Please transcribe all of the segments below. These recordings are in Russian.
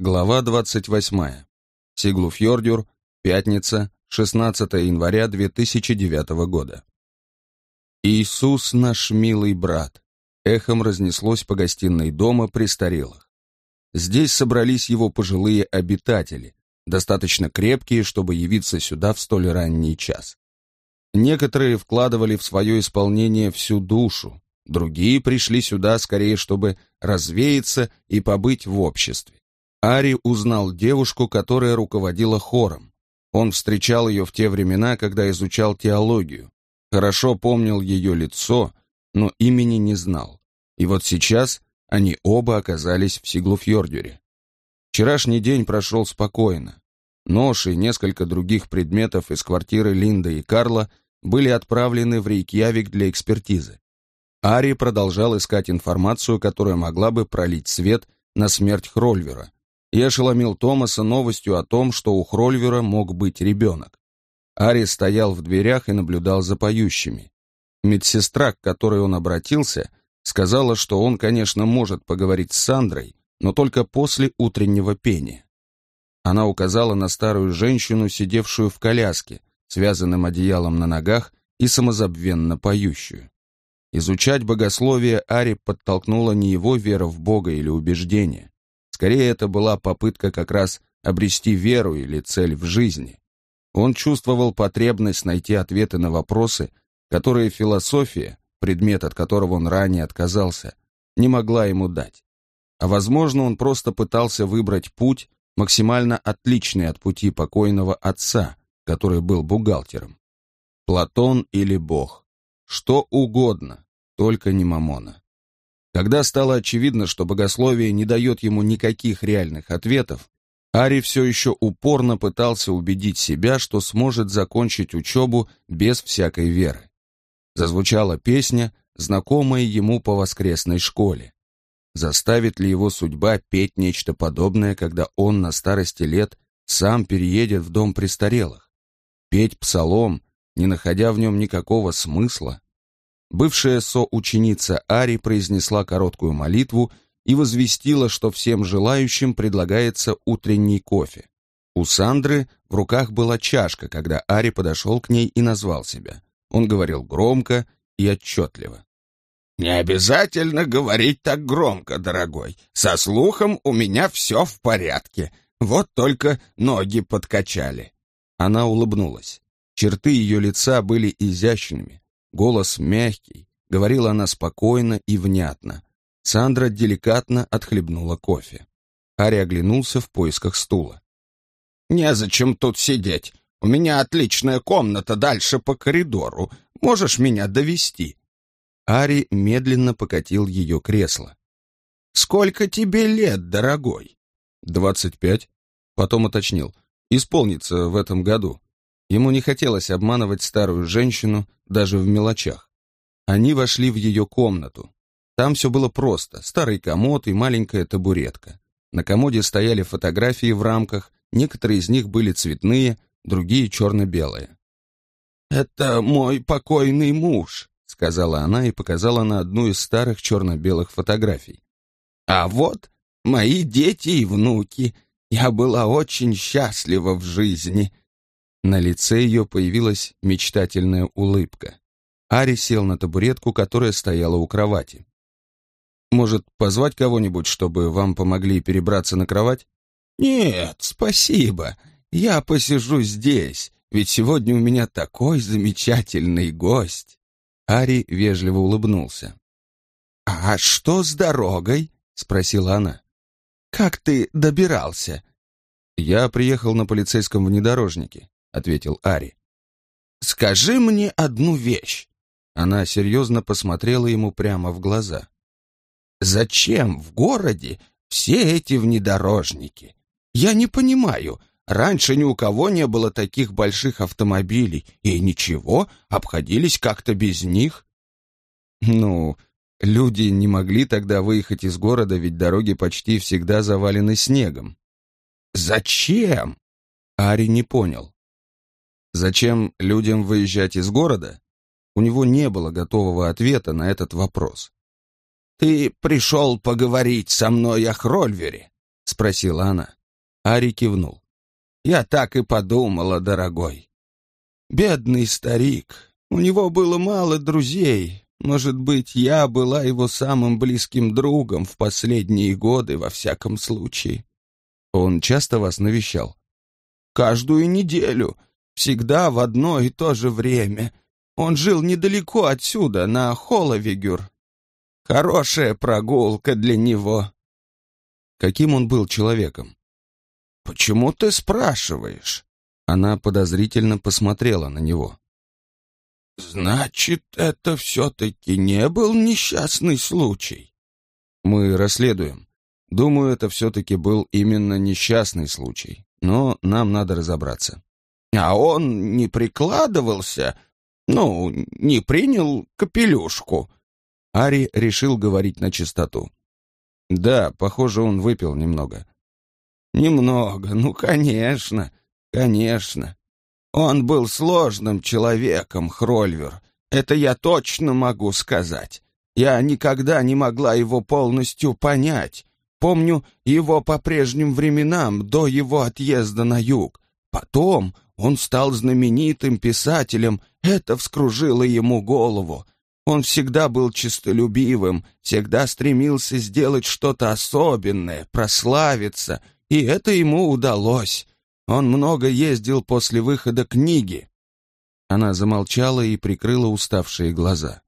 Глава 28. Сиглуфьордюр. Пятница, 16 января 2009 года. «Иисус наш милый брат!» эхом разнеслось по гостиной дома престарелых. Здесь собрались его пожилые обитатели, достаточно крепкие, чтобы явиться сюда в столь ранний час. Некоторые вкладывали в свое исполнение всю душу, другие пришли сюда скорее, чтобы развеяться и побыть в обществе. Ари узнал девушку, которая руководила хором. Он встречал ее в те времена, когда изучал теологию. Хорошо помнил ее лицо, но имени не знал. И вот сейчас они оба оказались в Сиглуфьордюре. Вчерашний день прошел спокойно. Нож и несколько других предметов из квартиры Линда и Карла были отправлены в Рейкьявик для экспертизы. Ари продолжал искать информацию, которая могла бы пролить свет на смерть Хрольвера, и ошеломил Томаса новостью о том, что у Хрольвера мог быть ребенок. Ари стоял в дверях и наблюдал за поющими. Медсестра, к которой он обратился, сказала, что он, конечно, может поговорить с Сандрой, но только после утреннего пения. Она указала на старую женщину, сидевшую в коляске, связанным одеялом на ногах и самозабвенно поющую. Изучать богословие Ари подтолкнула не его вера в Бога или убеждение. Скорее, это была попытка как раз обрести веру или цель в жизни. Он чувствовал потребность найти ответы на вопросы, которые философия, предмет от которого он ранее отказался, не могла ему дать. А возможно, он просто пытался выбрать путь, максимально отличный от пути покойного отца, который был бухгалтером. Платон или Бог. Что угодно, только не Мамона. Когда стало очевидно, что богословие не дает ему никаких реальных ответов, Ари все еще упорно пытался убедить себя, что сможет закончить учебу без всякой веры. Зазвучала песня, знакомая ему по воскресной школе. Заставит ли его судьба петь нечто подобное, когда он на старости лет сам переедет в дом престарелых? Петь псалом, не находя в нем никакого смысла? Бывшая соученица Ари произнесла короткую молитву и возвестила, что всем желающим предлагается утренний кофе. У Сандры в руках была чашка, когда Ари подошел к ней и назвал себя. Он говорил громко и отчетливо. «Не обязательно говорить так громко, дорогой. Со слухом у меня все в порядке. Вот только ноги подкачали». Она улыбнулась. Черты ее лица были изящными, Голос мягкий, говорила она спокойно и внятно. Сандра деликатно отхлебнула кофе. Ари оглянулся в поисках стула. «Незачем тут сидеть. У меня отличная комната дальше по коридору. Можешь меня довести? Ари медленно покатил ее кресло. «Сколько тебе лет, дорогой?» «Двадцать пять». Потом уточнил. «Исполнится в этом году». Ему не хотелось обманывать старую женщину даже в мелочах. Они вошли в ее комнату. Там все было просто. Старый комод и маленькая табуретка. На комоде стояли фотографии в рамках, некоторые из них были цветные, другие черно-белые. «Это мой покойный муж», — сказала она и показала на одну из старых черно-белых фотографий. «А вот мои дети и внуки. Я была очень счастлива в жизни. На лице ее появилась мечтательная улыбка. Ари сел на табуретку, которая стояла у кровати. «Может, позвать кого-нибудь, чтобы вам помогли перебраться на кровать?» «Нет, спасибо. Я посижу здесь, ведь сегодня у меня такой замечательный гость». Ари вежливо улыбнулся. «А что с дорогой?» — спросила она. «Как ты добирался?» «Я приехал на полицейском внедорожнике. — ответил Ари. «Скажи мне одну вещь». Она серьезно посмотрела ему прямо в глаза. «Зачем в городе все эти внедорожники? Я не понимаю. Раньше ни у кого не было таких больших автомобилей, и ничего, обходились как-то без них». «Ну, люди не могли тогда выехать из города, ведь дороги почти всегда завалены снегом». «Зачем?» Ари не понял. Зачем людям выезжать из города? У него не было готового ответа на этот вопрос. «Ты пришел поговорить со мной о Хрольвере?» — спросила она. Ари кивнул. «Я так и подумала, дорогой. Бедный старик. У него было мало друзей. Может быть, я была его самым близким другом в последние годы, во всяком случае. Он часто вас навещал? Каждую неделю. Всегда в одно и то же время. Он жил недалеко отсюда, на Холовигюр. Хорошая прогулка для него. Каким он был человеком? «Почему ты спрашиваешь?» Она подозрительно посмотрела на него. «Значит, это все-таки не был несчастный случай?» «Мы расследуем. Думаю, это все-таки был именно несчастный случай, но нам надо разобраться». «А он не прикладывался? Ну, не принял капелюшку?» Ари решил говорить на чистоту. «Да, похоже, он выпил немного». «Немного, ну, конечно, конечно. Он был сложным человеком, Хрольвер. Это я точно могу сказать. Я никогда не могла его полностью понять. Помню его по прежним временам, до его отъезда на юг. Потом он стал знаменитым писателем, это вскружило ему голову. Он всегда был честолюбивым, всегда стремился сделать что-то особенное, прославиться, и это ему удалось. Он много ездил после выхода книги». Она замолчала и прикрыла уставшие глаза.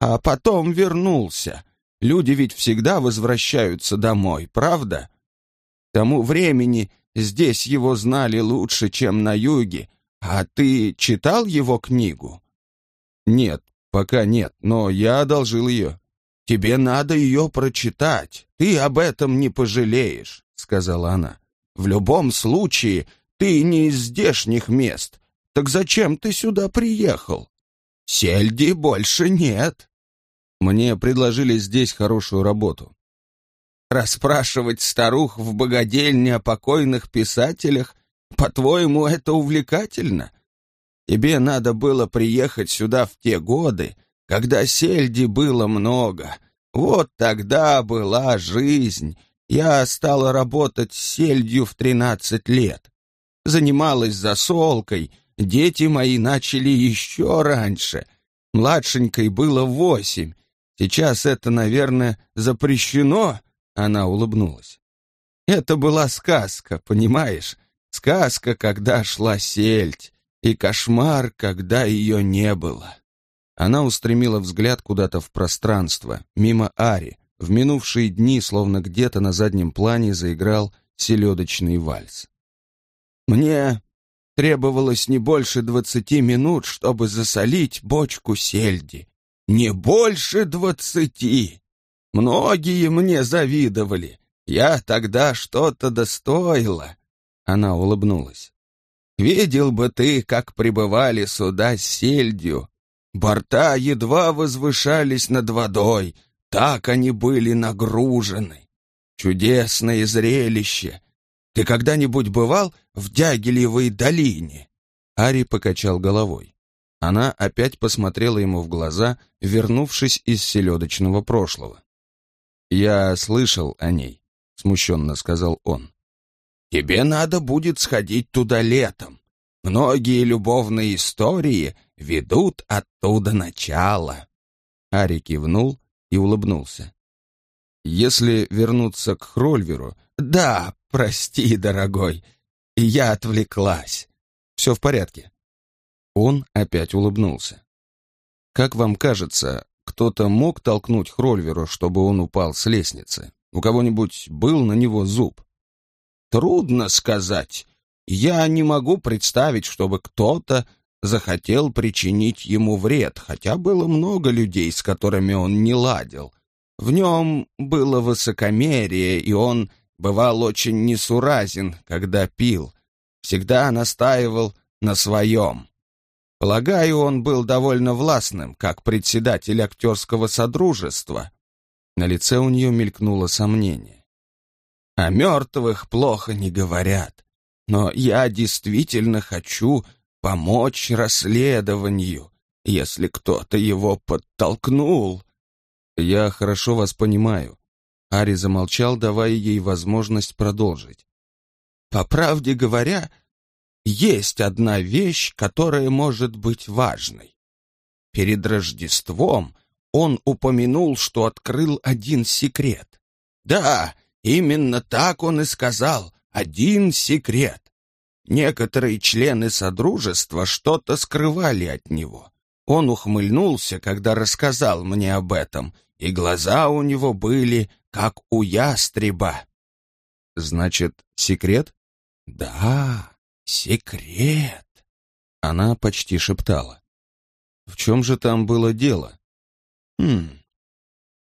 «А потом вернулся. Люди ведь всегда возвращаются домой, правда? К тому времени здесь его знали лучше, чем на юге. А ты читал его книгу?» «Нет, пока нет, но я одолжил ее». «Тебе надо ее прочитать. Ты об этом не пожалеешь», — сказала она. В любом случае, ты не из здешних мест. Так зачем ты сюда приехал? Сельди больше нет. Мне предложили здесь хорошую работу. Расспрашивать старух в богадельне о покойных писателях, по-твоему, это увлекательно? Тебе надо было приехать сюда в те годы, когда сельди было много. Вот тогда была жизнь, я стала работать с сельдью в тринадцать лет. Занималась засолкой, дети мои начали еще раньше. Младшенькой было восемь. Сейчас это, наверное, запрещено, она улыбнулась. Это была сказка, понимаешь? Сказка, когда шла сельдь, и кошмар, когда ее не было. Она устремила взгляд куда-то в пространство, мимо Ари, в минувшие дни, словно где-то на заднем плане, заиграл селедочный вальс. «Мне требовалось не больше двадцати минут, чтобы засолить бочку сельди. Не больше двадцати! Многие мне завидовали. Я тогда что-то достоила». Она улыбнулась. «Видел бы ты, как прибывали сюда с сельдью. Борта едва возвышались над водой, так они были нагружены. Чудесное зрелище. Ты когда-нибудь бывал в Дягилевой долине?» Ари покачал головой. Она опять посмотрела ему в глаза, вернувшись из селедочного прошлого. «Я слышал о ней», — смущенно сказал он. «Тебе надо будет сходить туда летом. Многие любовные истории ведут оттуда начало». Ари кивнул, и улыбнулся. «Если вернуться к Хрольверу...» «Да, прости, дорогой, я отвлеклась. Все в порядке». Он опять улыбнулся. «Как вам кажется, кто-то мог толкнуть Хрольверу, чтобы он упал с лестницы? У кого-нибудь был на него зуб?» «Трудно сказать. Я не могу представить, чтобы кто-то захотел причинить ему вред, хотя было много людей, с которыми он не ладил. В нем было высокомерие, и он бывал очень несуразен, когда пил. Всегда настаивал на своем. Полагаю, он был довольно властным, как председатель актерского содружества. На лице у нее мелькнуло сомнение. О мертвых плохо не говорят, но я действительно хочу помочь расследованию, если кто-то его подтолкнул. Я хорошо вас понимаю. Ари замолчал, давая ей возможность продолжить. «По правде говоря, есть одна вещь, которая может быть важной. Перед Рождеством он упомянул, что открыл один секрет. Да, именно так он и сказал, один секрет. Некоторые члены Содружества что-то скрывали от него. Он ухмыльнулся, когда рассказал мне об этом, и глаза у него были, как у ястреба. Значит, секрет? Да, секрет. Она почти шептала. В чем же там было дело? Хм,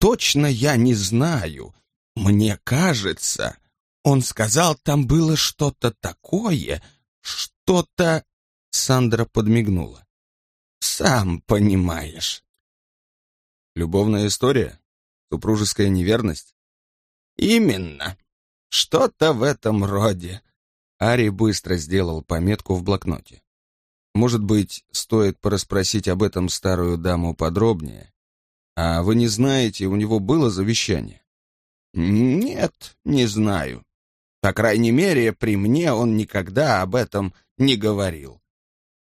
точно я не знаю. Мне кажется, он сказал, там было что-то такое, что-то... Сандра подмигнула. Сам понимаешь. Любовная история? Супружеская неверность? Именно. Что-то в этом роде. Ари быстро сделал пометку в блокноте. Может быть, стоит порасспросить об этом старую даму подробнее? А вы не знаете, у него было завещание? Нет, не знаю. По крайней мере, при мне он никогда об этом не говорил.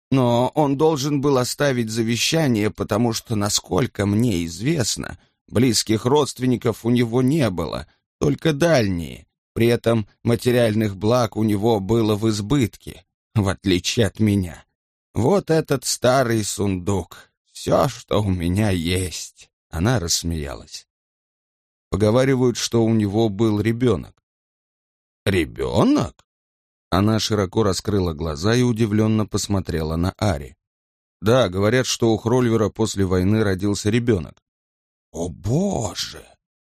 Но он должен был оставить завещание, потому что, насколько мне известно, близких родственников у него не было, только дальние. При этом материальных благ у него было в избытке, в отличие от меня. Вот этот старый сундук, все, что у меня есть. Она рассмеялась. Поговаривают, что у него был ребенок. Ребенок? Она широко раскрыла глаза и удивленно посмотрела на Ари. Да, говорят, что у Хрольвера после войны родился ребенок. О боже,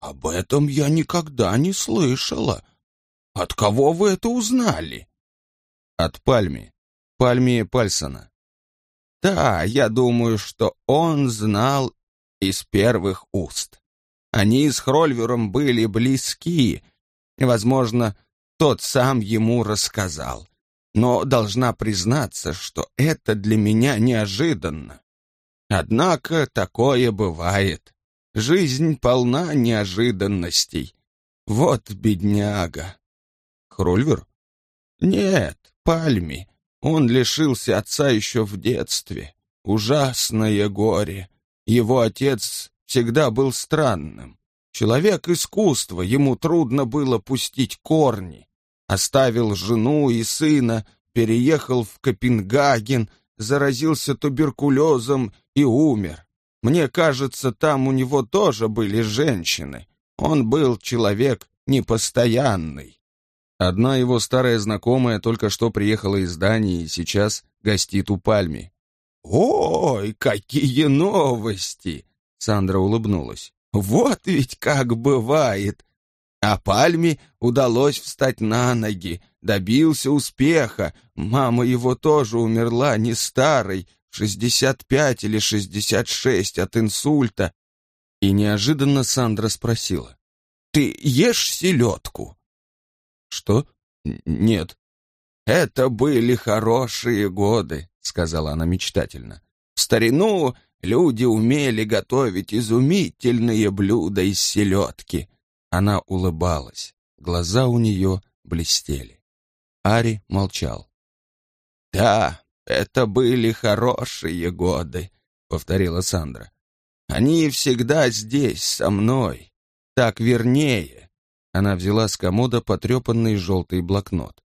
об этом я никогда не слышала. От кого вы это узнали? От Пальми. Пальми Пальсона. Да, я думаю, что он знал из первых уст. Они с Хрольвером были близки, и, возможно, тот сам ему рассказал. Но должна признаться, что это для меня неожиданно. Однако такое бывает. Жизнь полна неожиданностей. Вот бедняга. Хрольвер? Нет, Пальми. Он лишился отца еще в детстве. Ужасное горе. Его отец всегда был странным. Человек искусства, ему трудно было пустить корни. Оставил жену и сына, переехал в Копенгаген, заразился туберкулезом и умер. Мне кажется, там у него тоже были женщины. Он был человек непостоянный. Одна его старая знакомая только что приехала из Дании и сейчас гостит у Пальми. «Ой, какие новости!» Сандра улыбнулась. Вот ведь как бывает. А Пальме удалось встать на ноги, добился успеха. Мама его тоже умерла не старой, шестьдесят пять или шестьдесят шесть от инсульта. И неожиданно Сандра спросила. «Ты ешь селедку?» «Что? Нет». «Это были хорошие годы», — сказала она мечтательно. «В старину Люди умели готовить изумительные блюда из селедки. Она улыбалась, глаза у нее блестели. Ари молчал. «Да, это были хорошие годы», — повторила Сандра. «Они всегда здесь, со мной. Так вернее». Она взяла с комода потрепанный желтый блокнот.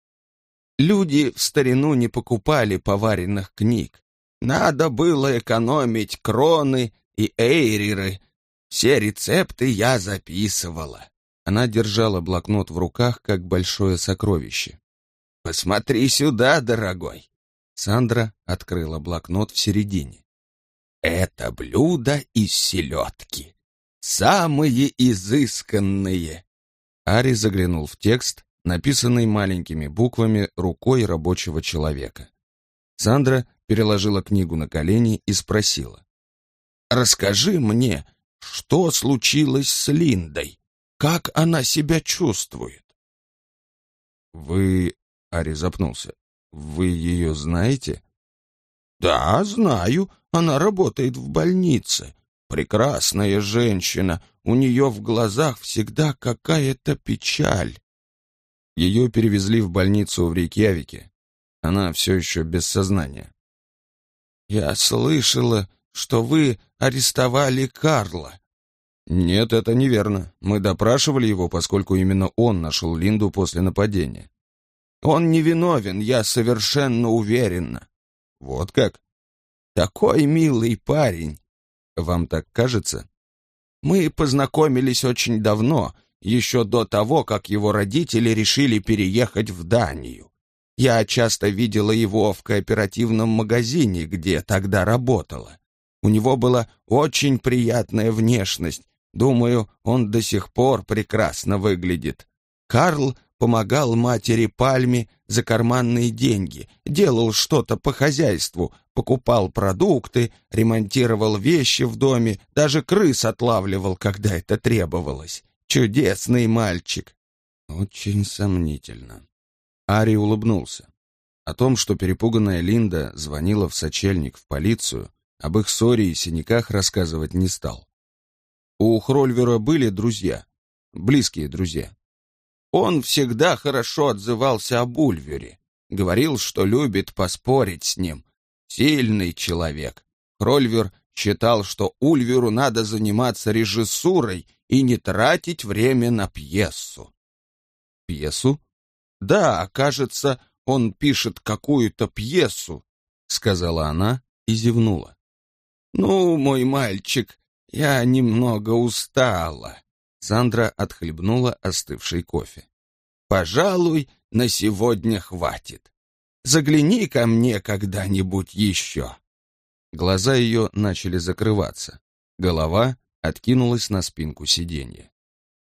«Люди в старину не покупали поваренных книг. Надо было экономить кроны и эйреры. Все рецепты я записывала. Она держала блокнот в руках, как большое сокровище. «Посмотри сюда, дорогой!» Сандра открыла блокнот в середине. «Это блюдо из селедки. Самые изысканные!» Ари заглянул в текст, написанный маленькими буквами рукой рабочего человека. Сандра переложила книгу на колени и спросила. «Расскажи мне, что случилось с Линдой? Как она себя чувствует?» «Вы...» — Ари запнулся. «Вы ее знаете?» «Да, знаю. Она работает в больнице. Прекрасная женщина, у нее в глазах всегда какая-то печаль». Ее перевезли в больницу в Рейкьявике. Она все еще без сознания. «Я слышала, что вы арестовали Карла». «Нет, это неверно. Мы допрашивали его, поскольку именно он нашел Линду после нападения». «Он невиновен, я совершенно уверена». «Вот как?» «Такой милый парень». «Вам так кажется?» «Мы познакомились очень давно, еще до того, как его родители решили переехать в Данию. Я часто видела его в кооперативном магазине, где тогда работала. У него была очень приятная внешность. Думаю, он до сих пор прекрасно выглядит. Карл помогал матери Пальме за карманные деньги, делал что-то по хозяйству, покупал продукты, ремонтировал вещи в доме, даже крыс отлавливал, когда это требовалось. Чудесный мальчик. Очень сомнительно. Ари улыбнулся. О том, что перепуганная Линда звонила в сочельник в полицию, об их ссоре и синяках рассказывать не стал. У Хрольвера были друзья, близкие друзья. Он всегда хорошо отзывался об Ульвере, говорил, что любит поспорить с ним. Сильный человек. Хрольвер считал, что Ульверу надо заниматься режиссурой и не тратить время на пьесу. Пьесу? Да, кажется, он пишет какую-то пьесу, сказала она и зевнула. «Ну, мой мальчик, я немного устала». Сандра отхлебнула остывший кофе. «Пожалуй, на сегодня хватит. Загляни ко мне когда-нибудь еще». Глаза ее начали закрываться. Голова откинулась на спинку сиденья.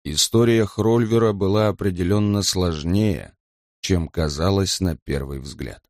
История Хрольвера была определенно сложнее, чем казалось на первый взгляд.